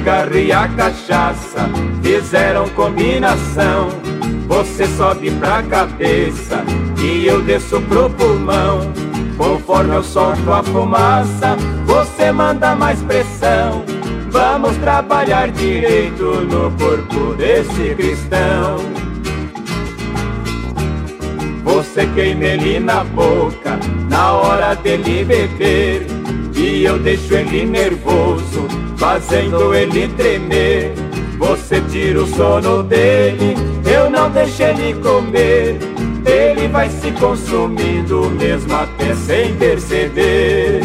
na cachaça, fizeram combinação. Você sobe pra cabeça e eu desço pro pulmão. Conforme eu solto a fumaça, você manda mais pressão. Vamos trabalhar direito no corpo desse cristão. Você queima ele na boca na hora dele beber. E eu deixo ele nervoso, fazendo ele tremer. Você tira o sono dele, eu não deixo ele comer. Ele vai se consumindo mesmo até sem perceber.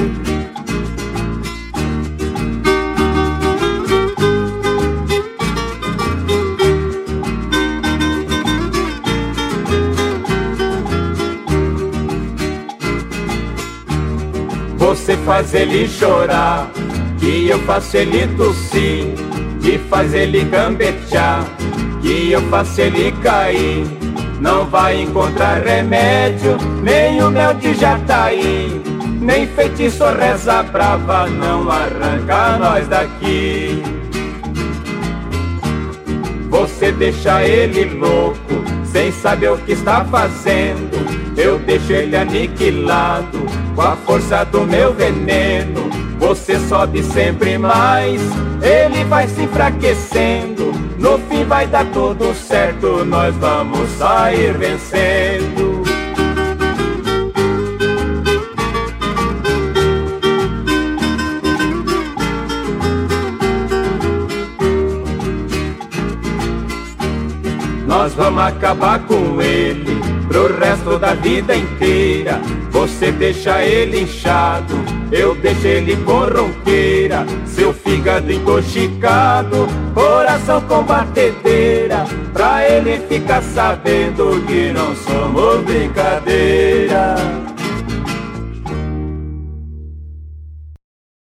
Você faz ele chorar, que eu faço ele tossir, que faz ele gambetear, que eu faço ele cair. Não vai encontrar remédio, nem o mel de jataí, nem feitiço reza brava, não arranca nós daqui. Você deixa ele louco, sem saber o que está fazendo. Eu deixo ele aniquilado com a força do meu veneno. Você sobe sempre mais, ele vai se enfraquecendo. No fim vai dar tudo certo, nós vamos sair vencendo. Nós vamos acabar com ele pro resto da vida inteira. Você deixa ele inchado, eu deixo ele com ronqueira. Seu fígado encoxicado, coração com batedeira. Pra ele ficar sabendo que não somos brincadeira.